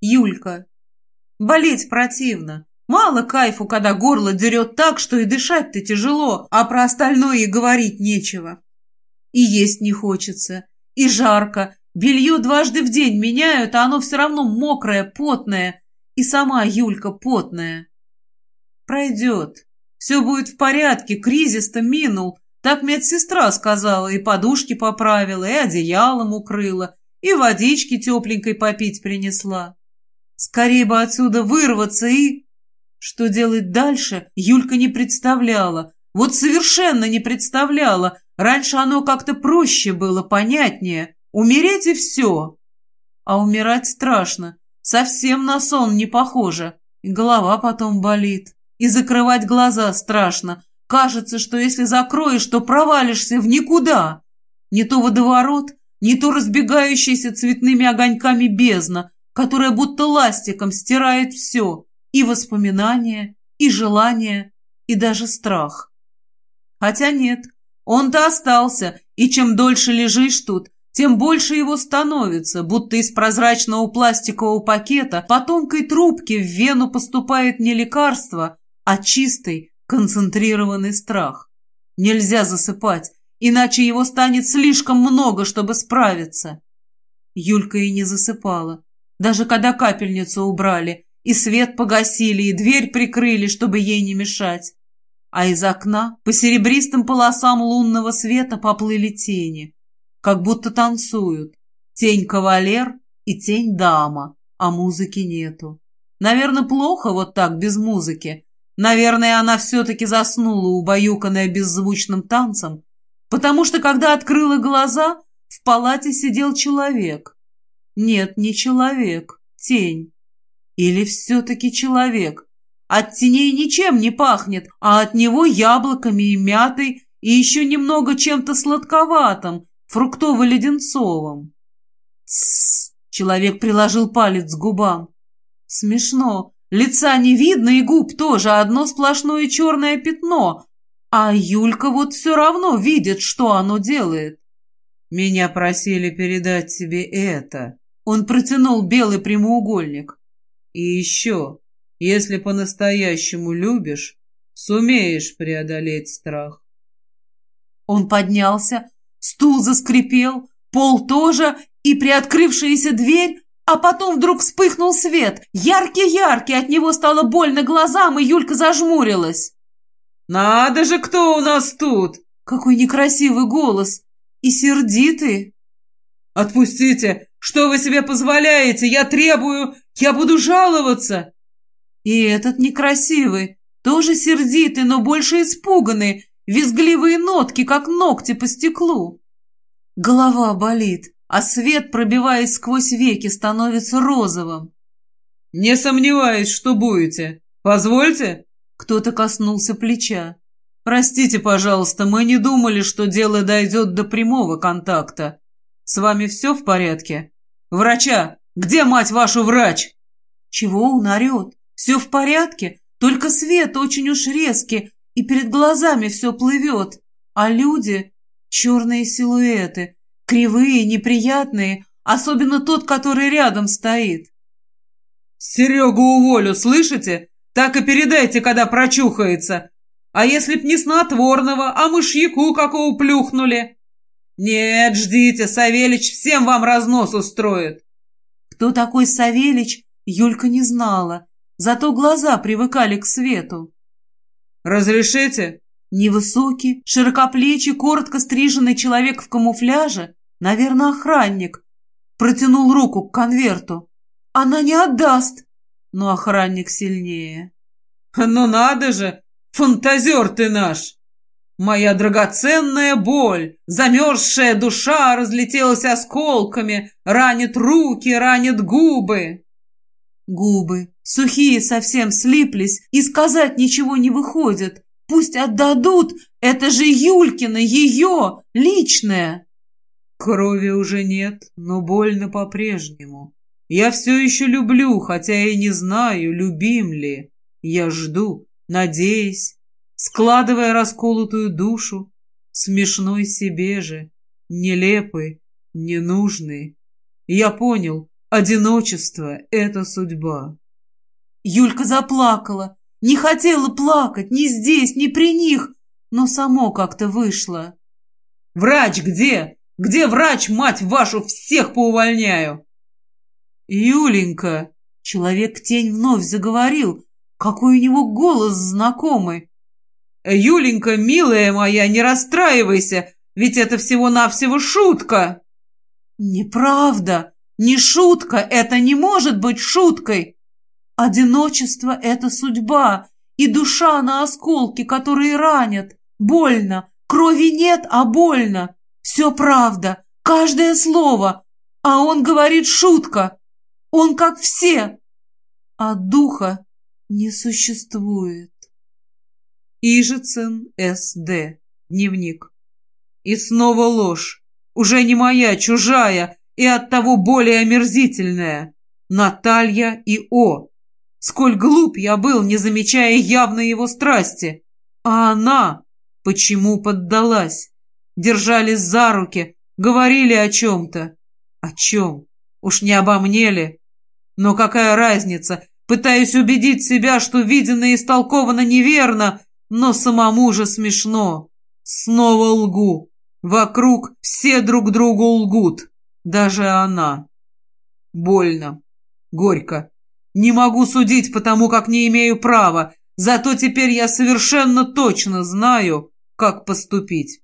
Юлька. Болеть противно. Мало кайфу, когда горло дерет так, что и дышать-то тяжело, а про остальное и говорить нечего. И есть не хочется, и жарко. Белье дважды в день меняют, а оно все равно мокрое, потное. И сама Юлька потная. Пройдет. Все будет в порядке, кризис-то минул. Так медсестра сказала, и подушки поправила, и одеялом укрыла, и водички тепленькой попить принесла. Скорее бы отсюда вырваться и... Что делать дальше, Юлька не представляла. Вот совершенно не представляла. Раньше оно как-то проще было, понятнее. Умереть и все. А умирать страшно. Совсем на сон не похоже. И голова потом болит. И закрывать глаза страшно. Кажется, что если закроешь, то провалишься в никуда. Не то водоворот, не то разбегающаяся цветными огоньками бездна, которая будто ластиком стирает все, и воспоминания, и желания, и даже страх. Хотя нет, он-то остался, и чем дольше лежишь тут, тем больше его становится, будто из прозрачного пластикового пакета по тонкой трубке в вену поступает не лекарство, а чистый, концентрированный страх. Нельзя засыпать, иначе его станет слишком много, чтобы справиться. Юлька и не засыпала. Даже когда капельницу убрали, и свет погасили, и дверь прикрыли, чтобы ей не мешать. А из окна по серебристым полосам лунного света поплыли тени, как будто танцуют. Тень кавалер и тень дама, а музыки нету. Наверное, плохо вот так, без музыки. Наверное, она все-таки заснула, убаюканная беззвучным танцем, потому что, когда открыла глаза, в палате сидел человек. Нет, не человек, тень. Или все-таки человек. От теней ничем не пахнет, а от него яблоками и мятой, и еще немного чем-то сладковатым, фруктово-леденцовым. Человек приложил палец к губам. Смешно. Лица не видно и губ тоже, одно сплошное черное пятно. А Юлька вот все равно видит, что оно делает. «Меня просили передать тебе это». Он протянул белый прямоугольник. «И еще, если по-настоящему любишь, сумеешь преодолеть страх». Он поднялся, стул заскрипел, пол тоже, и приоткрывшаяся дверь а потом вдруг вспыхнул свет, яркий-яркий, от него стало больно глазам, и Юлька зажмурилась. «Надо же, кто у нас тут!» Какой некрасивый голос! И сердитый. «Отпустите! Что вы себе позволяете? Я требую! Я буду жаловаться!» И этот некрасивый, тоже сердитый, но больше испуганный, визгливые нотки, как ногти по стеклу. Голова болит а свет, пробиваясь сквозь веки, становится розовым. «Не сомневаюсь, что будете. Позвольте?» Кто-то коснулся плеча. «Простите, пожалуйста, мы не думали, что дело дойдет до прямого контакта. С вами все в порядке? Врача! Где, мать вашу, врач?» «Чего он орет? Все в порядке, только свет очень уж резкий, и перед глазами все плывет, а люди — черные силуэты, Кривые, неприятные, особенно тот, который рядом стоит. «Серегу уволю, слышите? Так и передайте, когда прочухается. А если б не снотворного, а мышьяку какого плюхнули?» «Нет, ждите, Савелич всем вам разнос устроит». Кто такой Савелич, Юлька не знала, зато глаза привыкали к свету. «Разрешите?» Невысокий, широкоплечий, коротко стриженный человек в камуфляже, наверное, охранник, протянул руку к конверту. Она не отдаст, но охранник сильнее. «Ну надо же! Фантазер ты наш!» Моя драгоценная боль, замерзшая душа разлетелась осколками, ранит руки, ранит губы. Губы, сухие совсем слиплись, и сказать ничего не выходит. Пусть отдадут, это же Юлькина, ее, личное. Крови уже нет, но больно по-прежнему. Я все еще люблю, хотя и не знаю, любим ли. Я жду, надеясь, складывая расколотую душу, смешной себе же, нелепый, ненужный. Я понял, Одиночество — это судьба. Юлька заплакала. Не хотела плакать ни здесь, ни при них, но само как-то вышло. «Врач где? Где врач, мать вашу, всех поувольняю?» «Юленька!» Человек-тень вновь заговорил. Какой у него голос знакомый. «Юленька, милая моя, не расстраивайся, ведь это всего-навсего шутка!» «Неправда! Не шутка! Это не может быть шуткой! Одиночество — это судьба, и душа на осколки, которые ранят. Больно, крови нет, а больно. Все правда, каждое слово. А он говорит шутка. Он как все. А духа не существует. Ижицын С.Д. Дневник. И снова ложь. Уже не моя, чужая, и оттого более омерзительная. Наталья и О. Сколь глуп я был, не замечая явно его страсти. А она почему поддалась? Держались за руки, говорили о чем-то. О чем? Уж не обо мне? Но какая разница? Пытаюсь убедить себя, что виденное истолковано неверно, но самому же смешно. Снова лгу. Вокруг все друг другу лгут. Даже она. Больно. Горько. Не могу судить, потому как не имею права, зато теперь я совершенно точно знаю, как поступить.